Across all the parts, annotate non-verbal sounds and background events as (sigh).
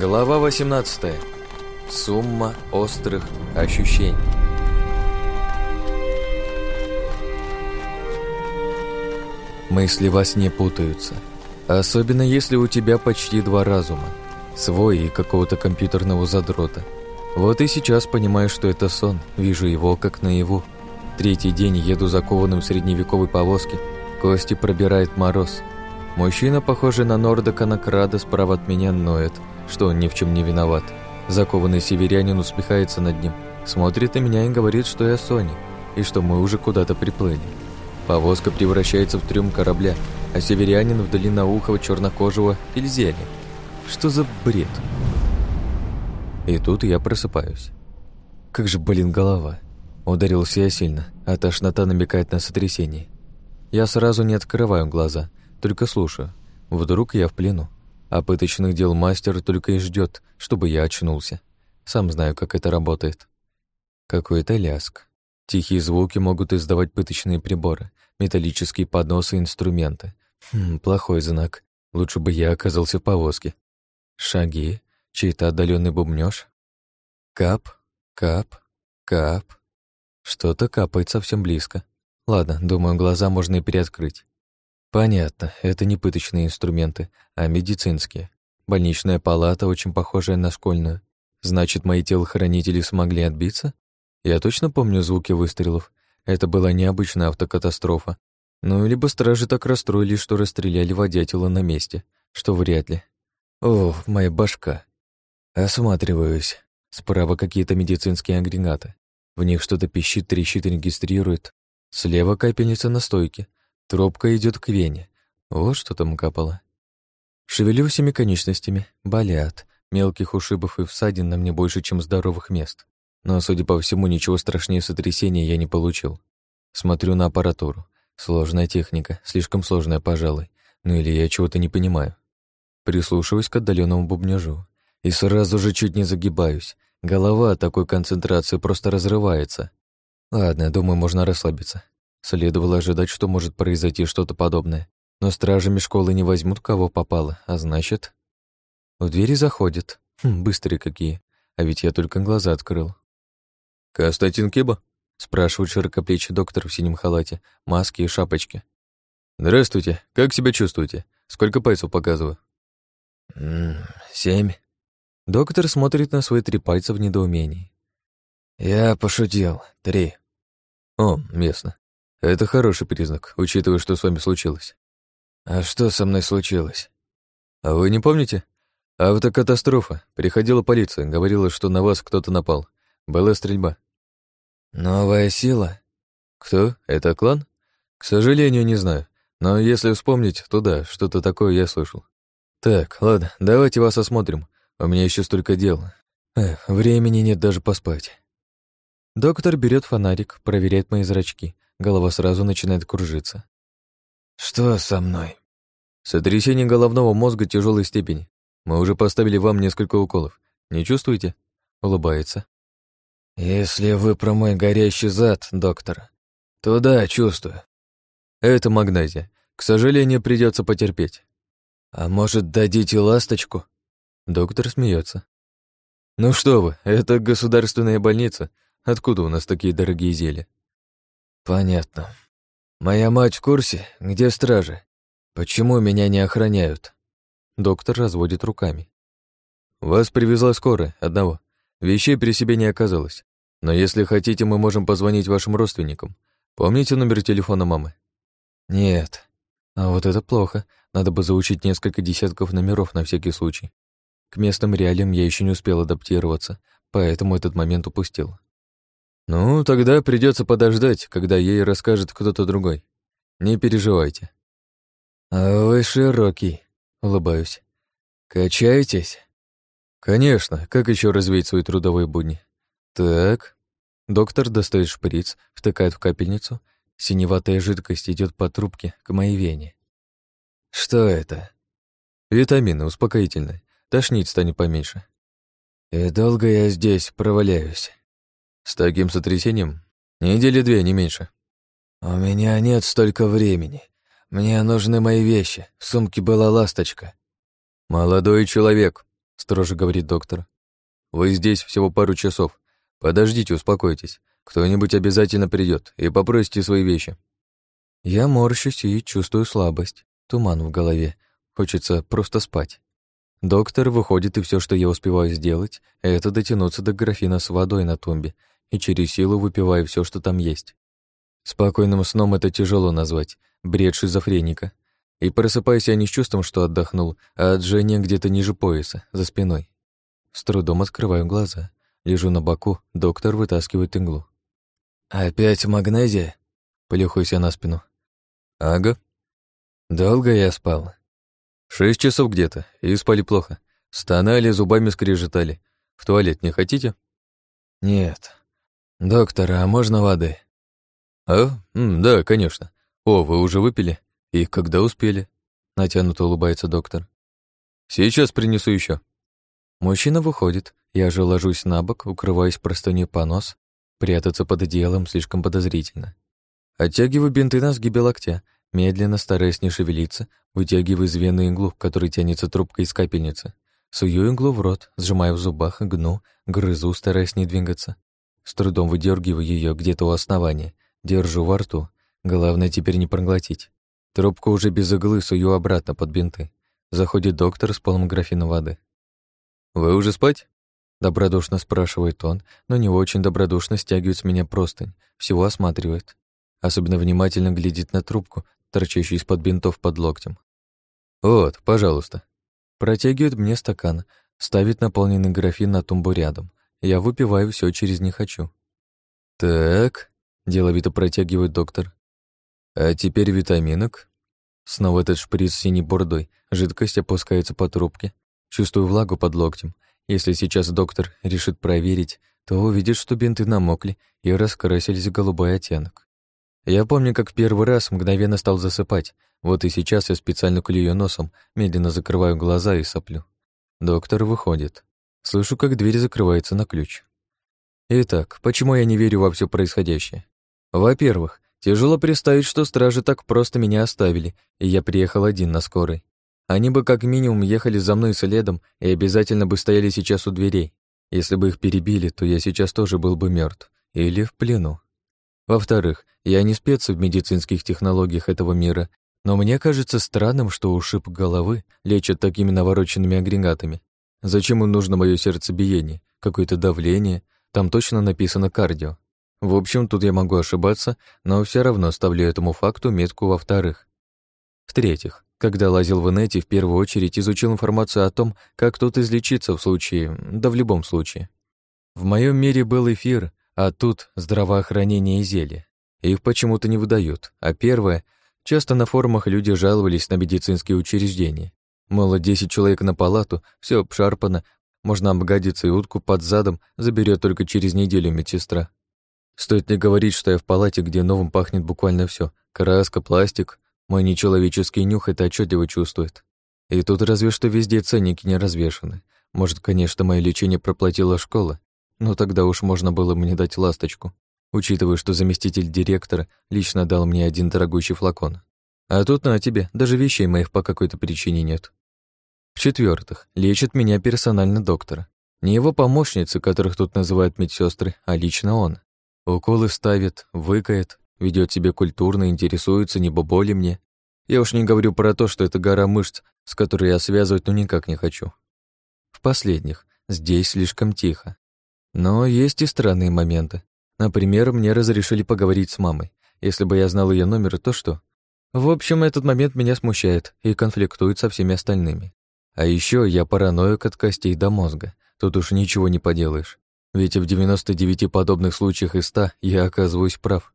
Глава 18. Сумма острых ощущений. Мысли во сне путаются. Особенно если у тебя почти два разума. Свой и какого-то компьютерного задрота. Вот и сейчас понимаю, что это сон. Вижу его как наяву. Третий день еду закованным в средневековой повозке. Кости пробирает мороз. Мужчина, похожий на Норда Конокрада, справа от меня ноет – что он ни в чем не виноват. Закованный северянин усмехается над ним, смотрит на меня и говорит, что я Соня, и что мы уже куда-то приплыли. Повозка превращается в трюм корабля, а северянин в длинноухого чернокожего Ильзели. Что за бред? И тут я просыпаюсь. Как же, блин, голова. Ударился я сильно, а тошнота намекает на сотрясение. Я сразу не открываю глаза, только слушаю. Вдруг я в плену. А пыточных дел мастер только и ждет, чтобы я очнулся. Сам знаю, как это работает. Какой-то ляск. Тихие звуки могут издавать пыточные приборы, металлические подносы и инструменты. Хм, плохой знак. Лучше бы я оказался в повозке. Шаги, чей-то отдаленный бубнёж. Кап, кап, кап. Что-то капает совсем близко. Ладно, думаю, глаза можно и переоткрыть. Понятно, это не пыточные инструменты, а медицинские. Больничная палата, очень похожая на школьную. Значит, мои телохранители смогли отбиться? Я точно помню звуки выстрелов. Это была необычная автокатастрофа. Ну, либо стражи так расстроились, что расстреляли водятела на месте, что вряд ли. О, моя башка. Осматриваюсь. Справа какие-то медицинские агрегаты. В них что-то пищит, трещит регистрирует. Слева капельница на стойке. Тропка идет к вене. Вот что там капало. Шевелю всеми конечностями. Болят. Мелких ушибов и всадин на мне больше, чем здоровых мест. Но, судя по всему, ничего страшнее сотрясения я не получил. Смотрю на аппаратуру. Сложная техника, слишком сложная, пожалуй. Ну или я чего-то не понимаю. Прислушиваюсь к отдаленному бубнежу. И сразу же чуть не загибаюсь. Голова от такой концентрации просто разрывается. Ладно, думаю, можно расслабиться. Следовало ожидать, что может произойти что-то подобное. Но стражами школы не возьмут, кого попало, а значит... В двери заходят. Хм, быстрые какие. А ведь я только глаза открыл. «Константин Киба?» — спрашивает широкоплечий доктор в синем халате, маске и шапочке. «Здравствуйте. Как себя чувствуете? Сколько пальцев показываю?» «Семь». Доктор смотрит на свои три пальца в недоумении. «Я пошутил. Три». «О, ясно. Это хороший признак, учитывая, что с вами случилось. А что со мной случилось? А вы не помните? Автокатастрофа. Приходила полиция, говорила, что на вас кто-то напал. Была стрельба. Новая сила? Кто? Это клан? К сожалению, не знаю. Но если вспомнить, то да, что-то такое я слышал. Так, ладно, давайте вас осмотрим. У меня еще столько дел. Эх, времени нет даже поспать. Доктор берет фонарик, проверяет мои зрачки, Голова сразу начинает кружиться. «Что со мной?» «Сотрясение головного мозга тяжелой степени. Мы уже поставили вам несколько уколов. Не чувствуете?» Улыбается. «Если вы про мой горящий зад, доктор, то да, чувствую». «Это магнезия. К сожалению, придется потерпеть». «А может, дадите ласточку?» Доктор смеется. «Ну что вы, это государственная больница. Откуда у нас такие дорогие зелья?» «Понятно. Моя мать в курсе, где стражи? Почему меня не охраняют?» Доктор разводит руками. «Вас привезла скорая, одного. Вещей при себе не оказалось. Но если хотите, мы можем позвонить вашим родственникам. Помните номер телефона мамы?» «Нет». А вот это плохо. Надо бы заучить несколько десятков номеров на всякий случай. К местным реалиям я еще не успел адаптироваться, поэтому этот момент упустил. «Ну, тогда придется подождать, когда ей расскажет кто-то другой. Не переживайте». «А вы широкий», — улыбаюсь. «Качаетесь?» «Конечно, как еще развеять свои трудовые будни?» «Так...» Доктор достает шприц, втыкает в капельницу. Синеватая жидкость идет по трубке к моей вене. «Что это?» «Витамины, успокоительные. Тошнить станет поменьше». «И долго я здесь проваляюсь?» С таким сотрясением? Недели две, не меньше. У меня нет столько времени. Мне нужны мои вещи. В сумке была ласточка. Молодой человек. строже говорит доктор. «Вы здесь всего пару часов. Подождите, успокойтесь. Кто-нибудь обязательно придет и попросите свои вещи». Я морщусь и чувствую слабость, туман в голове. Хочется просто спать. Доктор выходит, и все, что я успеваю сделать, это дотянуться до графина с водой на тумбе и через силу выпиваю все, что там есть. Спокойным сном это тяжело назвать, бред шизофреника. И просыпаюсь я не с чувством, что отдохнул, а от жжения где-то ниже пояса, за спиной. С трудом открываю глаза. Лежу на боку, доктор вытаскивает иглу. «Опять магнезия?» Плюхаюсь я на спину. «Ага». «Долго я спал?» «Шесть часов где-то, и спали плохо. Стонали, зубами скрежетали. В туалет не хотите?» «Нет. Доктор, а можно воды?» «А? Да, конечно. О, вы уже выпили? И когда успели?» Натянуто улыбается доктор. «Сейчас принесу еще. Мужчина выходит, я же ложусь на бок, укрываюсь простыней по нос. Прятаться под одеялом слишком подозрительно. Оттягиваю бинты на сгибе локтя, медленно, стараясь не шевелиться, вытягиваю из вены иглу, которой тянется трубка из капельницы. Сую иглу в рот, сжимаю в зубах, гну, грызу, стараясь не двигаться. С трудом выдергиваю ее где-то у основания, держу во рту. Главное теперь не проглотить. Трубку уже без иглы сую обратно под бинты. Заходит доктор с полным графина воды. «Вы уже спать?» Добродушно спрашивает он, но не очень добродушно стягивает с меня простынь, всего осматривает. Особенно внимательно глядит на трубку, торчащую из-под бинтов под локтем. «Вот, пожалуйста». Протягивает мне стакан, ставит наполненный графин на тумбу рядом. Я выпиваю все через «не хочу». «Так», — деловито протягивает доктор. «А теперь витаминок». Снова этот шприц синей бордой, жидкость опускается по трубке, Чувствую влагу под локтем. Если сейчас доктор решит проверить, то увидит, что бинты намокли и раскрасились в голубой оттенок. Я помню, как первый раз мгновенно стал засыпать. Вот и сейчас я специально клюю носом, медленно закрываю глаза и соплю. Доктор выходит. Слышу, как дверь закрывается на ключ. Итак, почему я не верю во все происходящее? Во-первых, тяжело представить, что стражи так просто меня оставили, и я приехал один на скорой. Они бы как минимум ехали за мной следом и обязательно бы стояли сейчас у дверей. Если бы их перебили, то я сейчас тоже был бы мертв или в плену. Во-вторых, я не спец в медицинских технологиях этого мира, но мне кажется странным, что ушиб головы лечат такими навороченными агрегатами. Зачем им нужно мое сердцебиение, какое-то давление? Там точно написано кардио. В общем, тут я могу ошибаться, но все равно ставлю этому факту метку во-вторых. В-третьих, когда лазил в инете, в первую очередь изучил информацию о том, как тут излечиться в случае, да в любом случае. В моем мире был эфир, а тут здравоохранение и зелье. Их почему-то не выдают. А первое, часто на форумах люди жаловались на медицинские учреждения. Мол, 10 человек на палату, все обшарпано, можно обгадиться и утку под задом заберет только через неделю медсестра. Стоит ли говорить, что я в палате, где новым пахнет буквально все: краска, пластик, мой нечеловеческий нюх это отчетливо чувствует. И тут разве что везде ценники не развешаны. Может, конечно, мое лечение проплатила школа, но тогда уж можно было мне дать ласточку, учитывая, что заместитель директора лично дал мне один дорогущий флакон. А тут на тебе, даже вещей моих по какой-то причине нет. В-четвертых, лечит меня персонально доктор. Не его помощницы, которых тут называют медсестры, а лично он. Уколы ставит, выкает, ведет себя культурно, интересуется, не боболи мне. Я уж не говорю про то, что это гора мышц, с которой я связывать ну никак не хочу. В последних, здесь слишком тихо. Но есть и странные моменты. Например, мне разрешили поговорить с мамой. Если бы я знал ее номер, то что? В общем, этот момент меня смущает и конфликтует со всеми остальными. А еще я параноик от костей до мозга. Тут уж ничего не поделаешь. Ведь в 99 подобных случаях из 100 я оказываюсь прав.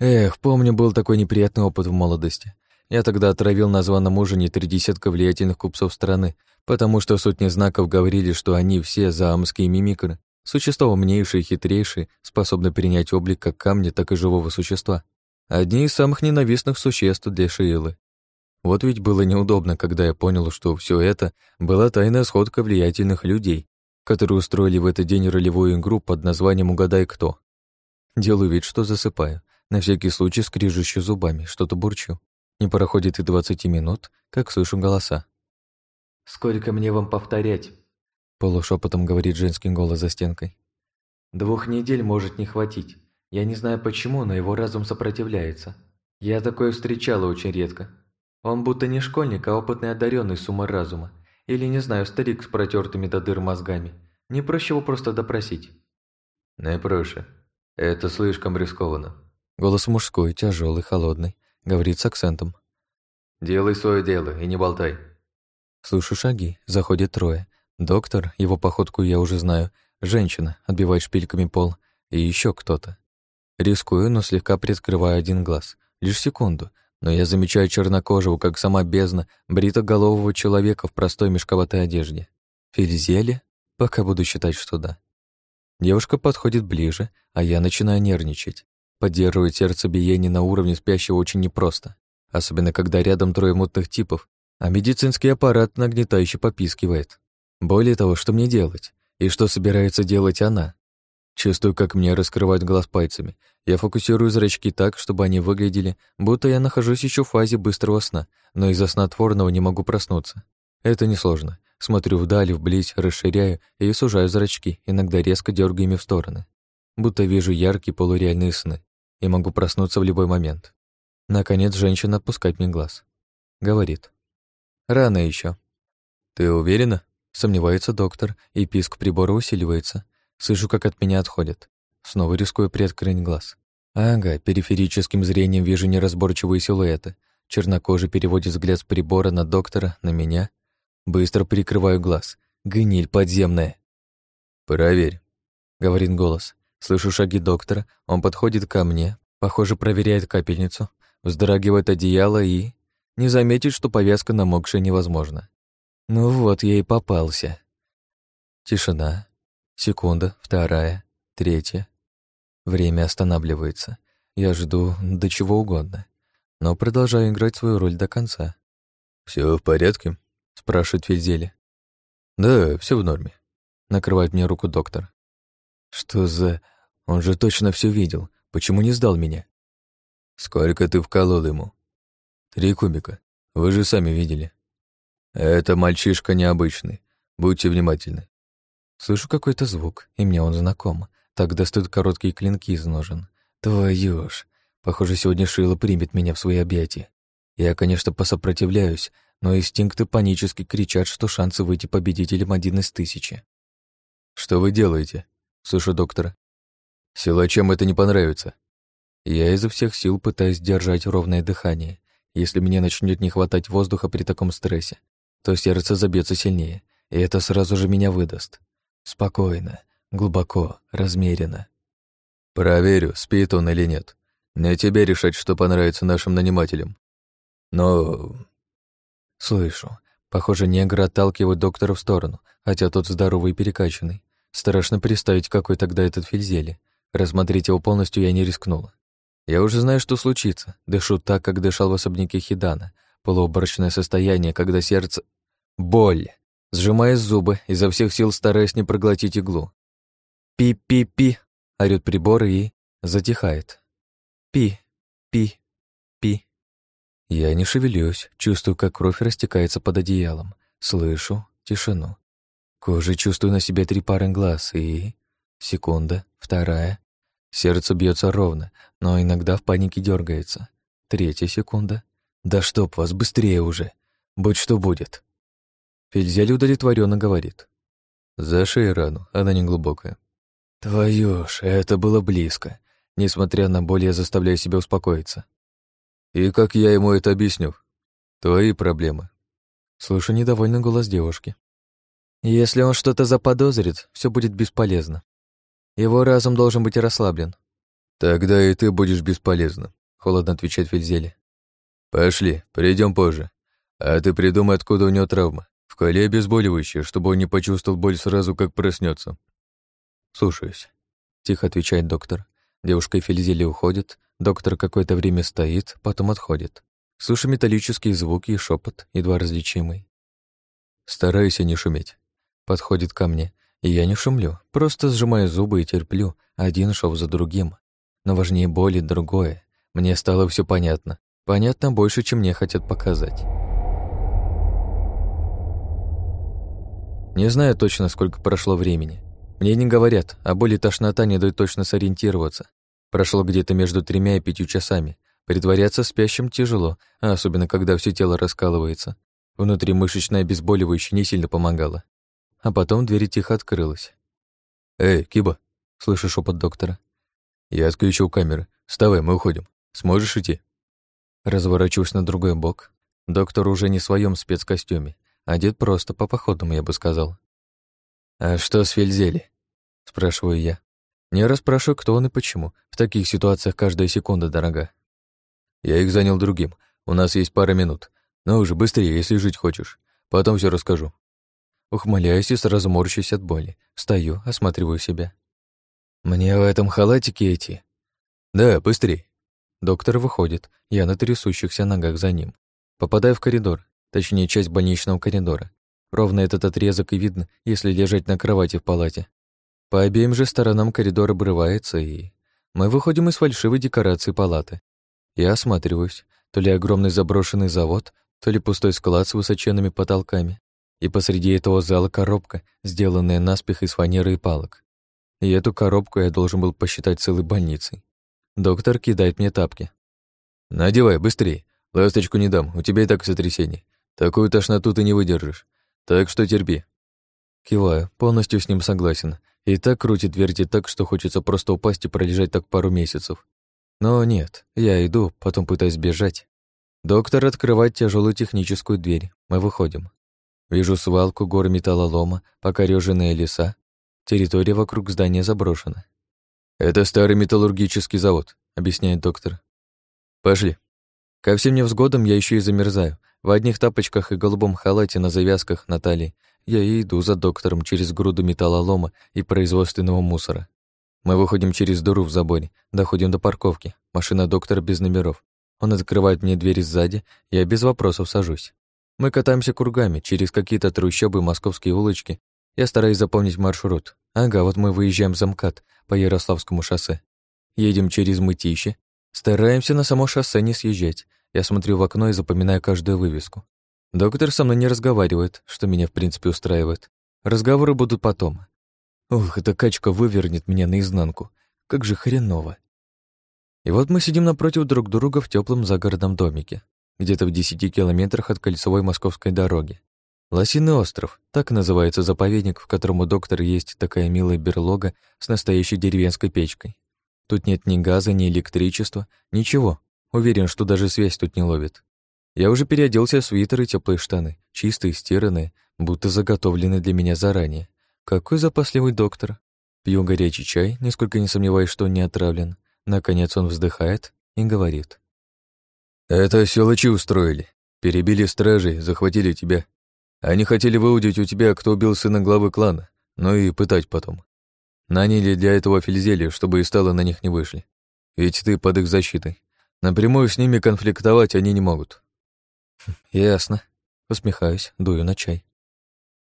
Эх, помню, был такой неприятный опыт в молодости. Я тогда отравил на званом ужине три десятка влиятельных купцов страны, потому что сотни знаков говорили, что они все заамские мимикры, существа умнейшие и хитрейшие, способны принять облик как камня, так и живого существа. Одни из самых ненавистных существ для Шиилы. Вот ведь было неудобно, когда я понял, что все это была тайная сходка влиятельных людей, которые устроили в этот день ролевую игру под названием «Угадай кто». Делаю вид, что засыпаю, на всякий случай скрижущу зубами, что-то бурчу. Не проходит и двадцати минут, как слышу голоса. «Сколько мне вам повторять? полушепотом говорит женский голос за стенкой. Двух недель может не хватить. Я не знаю почему, но его разум сопротивляется. Я такое встречала очень редко. Он будто не школьник, а опытный одаренный с ума разума. Или, не знаю, старик с протертыми до дыр мозгами. Не проще его просто допросить. Не проще. Это слишком рискованно. Голос мужской, тяжелый, холодный, говорит с акцентом. Делай свое дело и не болтай. Слышу шаги, заходит трое. Доктор, его походку я уже знаю, женщина, отбивает шпильками пол, и еще кто-то. Рискую, но слегка приоткрываю один глаз. Лишь секунду, но я замечаю чернокожего, как сама бездна, бритоголового человека в простой мешковатой одежде. Фельзели? Пока буду считать, что да. Девушка подходит ближе, а я начинаю нервничать. Поддерживать сердцебиение на уровне спящего очень непросто, особенно когда рядом трое мутных типов, а медицинский аппарат нагнетающе попискивает. Более того, что мне делать? И что собирается делать она? Чувствую, как мне раскрывают глаз пальцами. Я фокусирую зрачки так, чтобы они выглядели, будто я нахожусь еще в фазе быстрого сна, но из-за снотворного не могу проснуться. Это несложно. Смотрю вдаль, вблизь, расширяю и сужаю зрачки, иногда резко дергаю ими в стороны. Будто вижу яркие полуреальные сны и могу проснуться в любой момент. Наконец женщина отпускает мне глаз. Говорит. «Рано еще. «Ты уверена?» Сомневается доктор, и писк прибора усиливается. Слышу, как от меня отходят. Снова рискую приоткрыть глаз. Ага, периферическим зрением вижу неразборчивые силуэты. Чернокожий переводит взгляд с прибора на доктора, на меня. Быстро прикрываю глаз. Гниль подземная. «Проверь», — говорит голос. Слышу шаги доктора, он подходит ко мне, похоже, проверяет капельницу, вздрагивает одеяло и... Не заметит, что повязка намокшая невозможно. Ну вот, я и попался. Тишина. Секунда, вторая, третья. Время останавливается. Я жду до чего угодно, но продолжаю играть свою роль до конца. Все в порядке?» — спрашивает Фельзели. «Да, все в норме», — накрывает мне руку доктор. «Что за... Он же точно все видел. Почему не сдал меня?» «Сколько ты вколол ему?» «Три кубика. Вы же сами видели». «Это мальчишка необычный. Будьте внимательны». Слышу какой-то звук, и мне он знаком. Так достают короткие клинки из ножен. Твою ж. Похоже, сегодня Шила примет меня в свои объятия. Я, конечно, посопротивляюсь, но инстинкты панически кричат, что шансы выйти победителем один из тысячи. «Что вы делаете?» — слышу доктора. «Силачам это не понравится». Я изо всех сил пытаюсь держать ровное дыхание. Если мне начнет не хватать воздуха при таком стрессе, то сердце забьется сильнее, и это сразу же меня выдаст. Спокойно, глубоко, размеренно. Проверю, спит он или нет. Не тебе решать, что понравится нашим нанимателям. Но... Слышу. Похоже, негр отталкивает доктора в сторону, хотя тот здоровый и перекачанный. Страшно представить, какой тогда этот Фильзели. Рассмотреть его полностью я не рискнула. Я уже знаю, что случится. Дышу так, как дышал в особняке Хидана. Полуоборочное состояние, когда сердце... Боль. Сжимая зубы, изо всех сил стараясь не проглотить иглу. «Пи-пи-пи!» — орёт прибор и... затихает. «Пи, пи, пи». Я не шевелюсь, чувствую, как кровь растекается под одеялом. Слышу тишину. Кожей чувствую на себе три пары глаз и... Секунда, вторая. Сердце бьется ровно, но иногда в панике дергается. Третья секунда. Да чтоб вас, быстрее уже. Будь что будет. Фельзель удовлетворенно говорит. Зашей рану, она не глубокая. Твою ж, это было близко. Несмотря на боль, я заставляю себя успокоиться. И как я ему это объясню? Твои проблемы. Слышу недовольный голос девушки. Если он что-то заподозрит, все будет бесполезно. Его разум должен быть расслаблен. Тогда и ты будешь бесполезна, холодно отвечает Фельзели. Пошли, придем позже. А ты придумай, откуда у него травма. В коле обезболивающее, чтобы он не почувствовал боль сразу, как проснется. Слушаюсь. Тихо отвечает доктор. Девушка и Фельзели уходят. Доктор какое-то время стоит, потом отходит. Слышу металлические звуки и шепот, едва различимый. Стараюсь не шуметь. Подходит ко мне, и я не шумлю, просто сжимаю зубы и терплю, один шов за другим. Но важнее боли другое. Мне стало все понятно. Понятно больше, чем мне хотят показать. Не знаю точно, сколько прошло времени. Мне не говорят, а боли тошнота не дают точно сориентироваться. Прошло где-то между тремя и пятью часами. Притворяться спящим тяжело, а особенно когда все тело раскалывается. Внутримышечное обезболивающее не сильно помогало. А потом дверь тихо открылась. «Эй, Киба!» — слышу шепот доктора. «Я отключил камеры. Вставай, мы уходим. Сможешь идти?» Разворачиваюсь на другой бок. Доктор уже не в своем спецкостюме. Одет просто, по походному, я бы сказал. «А что с Фельзели?» — спрашиваю я. Не расспрашиваю, кто он и почему. В таких ситуациях каждая секунда дорога. Я их занял другим. У нас есть пара минут. Но уже быстрее, если жить хочешь. Потом все расскажу. Ухмыляюсь и сразу морщусь от боли. Встаю, осматриваю себя. Мне в этом халатике идти? Да, быстрей. Доктор выходит. Я на трясущихся ногах за ним. Попадаю в коридор, точнее, часть больничного коридора. Ровно этот отрезок и видно, если лежать на кровати в палате. По обеим же сторонам коридор обрывается, и мы выходим из фальшивой декорации палаты. Я осматриваюсь, то ли огромный заброшенный завод, то ли пустой склад с высоченными потолками, и посреди этого зала коробка, сделанная наспех из фанеры и палок. И эту коробку я должен был посчитать целой больницей. Доктор кидает мне тапки. «Надевай, быстрее. Ласточку не дам, у тебя и так сотрясение. Такую тошноту ты не выдержишь. Так что терпи». Киваю, полностью с ним согласен. И так крутит, вертит так, что хочется просто упасть и пролежать так пару месяцев. Но нет, я иду, потом пытаюсь бежать. Доктор открывает тяжелую техническую дверь. Мы выходим. Вижу свалку, горы металлолома, покорёженные леса. Территория вокруг здания заброшена. «Это старый металлургический завод», — объясняет доктор. «Пошли». Ко всем невзгодам я еще и замерзаю. В одних тапочках и голубом халате на завязках на я и иду за доктором через груду металлолома и производственного мусора. Мы выходим через дыру в заборе, доходим до парковки. Машина доктора без номеров. Он открывает мне дверь сзади, я без вопросов сажусь. Мы катаемся кругами через какие-то трущобы московские улочки. Я стараюсь запомнить маршрут. Ага, вот мы выезжаем за МКАД по Ярославскому шоссе. Едем через Мытище. Стараемся на само шоссе не съезжать. Я смотрю в окно и запоминаю каждую вывеску. Доктор со мной не разговаривает, что меня в принципе устраивает. Разговоры будут потом. Ух, эта качка вывернет меня наизнанку. Как же хреново. И вот мы сидим напротив друг друга в теплом загородном домике, где-то в десяти километрах от кольцевой московской дороги. Лосиный остров, так называется заповедник, в котором у доктора есть такая милая берлога с настоящей деревенской печкой. Тут нет ни газа, ни электричества, ничего. Уверен, что даже связь тут не ловит. Я уже переоделся в свитер и теплые штаны, чистые, стиранные, будто заготовленные для меня заранее. Какой запасливый доктор. Пью горячий чай, нисколько не сомневаюсь, что не отравлен. Наконец он вздыхает и говорит. «Это силачи устроили. Перебили стражей, захватили тебя. Они хотели выудить у тебя, кто убил сына главы клана, ну и пытать потом. Наняли для этого Фельзели, чтобы и стало на них не вышли. Ведь ты под их защитой. Напрямую с ними конфликтовать они не могут. (laughs) «Ясно». Усмехаюсь, дую на чай.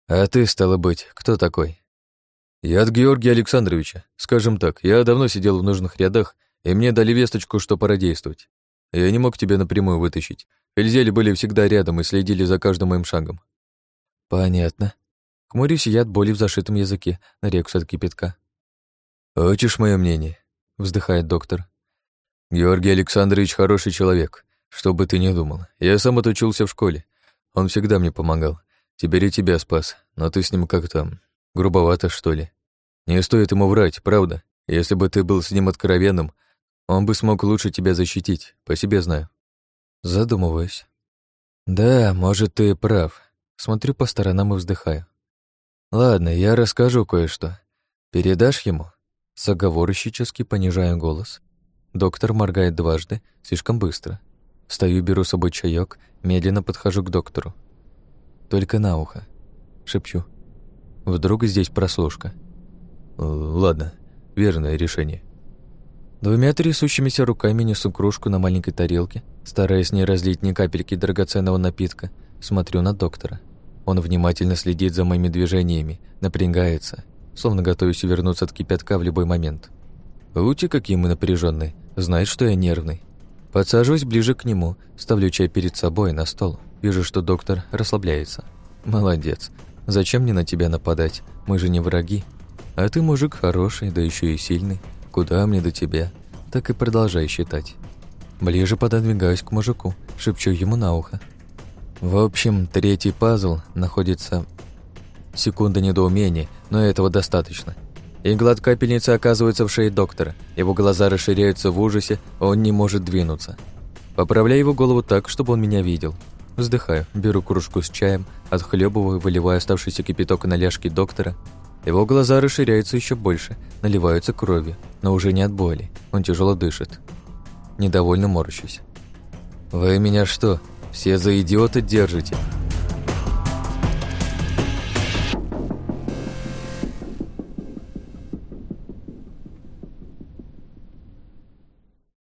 «А ты, стало быть, кто такой?» «Я от Георгия Александровича. Скажем так, я давно сидел в нужных рядах, и мне дали весточку, что пора действовать. Я не мог тебя напрямую вытащить. Эльзели были всегда рядом и следили за каждым моим шагом». «Понятно». Хмурюсь я от боли в зашитом языке, нарекся от кипятка. «Хочешь мое мнение?» — вздыхает доктор. «Георгий Александрович хороший человек. Что бы ты ни думал, я сам отучился в школе. Он всегда мне помогал. Теперь и тебя спас, но ты с ним как-то грубовато, что ли. Не стоит ему врать, правда. Если бы ты был с ним откровенным, он бы смог лучше тебя защитить, по себе знаю. Задумываюсь. Да, может, ты прав. Смотрю по сторонам и вздыхаю. Ладно, я расскажу кое-что. Передашь ему? Заговорщически понижаю голос. Доктор моргает дважды, слишком быстро. Стою, беру с собой чаек, медленно подхожу к доктору. Только на ухо. Шепчу. Вдруг здесь прослушка. Ладно, верное решение. Двумя трясущимися руками несу кружку на маленькой тарелке, стараясь не разлить ни капельки драгоценного напитка, смотрю на доктора. Он внимательно следит за моими движениями, напрягается, словно готовясь вернуться от кипятка в любой момент. Ути, какие мы напряженные, знает, что я нервный. Подсаживаюсь ближе к нему, ставлю чай перед собой на стол. Вижу, что доктор расслабляется. Молодец. Зачем мне на тебя нападать? Мы же не враги. А ты мужик хороший, да еще и сильный. Куда мне до тебя? Так и продолжай считать. Ближе пододвигаюсь к мужику, шепчу ему на ухо. В общем, третий пазл находится... Секунда недоумения, но этого достаточно. Игла от капельницы оказывается в шее доктора. Его глаза расширяются в ужасе, он не может двинуться. Поправляю его голову так, чтобы он меня видел. Вздыхаю, беру кружку с чаем, отхлебываю, выливаю оставшийся кипяток на ляжки доктора. Его глаза расширяются еще больше, наливаются кровью, но уже не от боли. Он тяжело дышит. Недовольно морщусь. «Вы меня что, все за идиота держите?»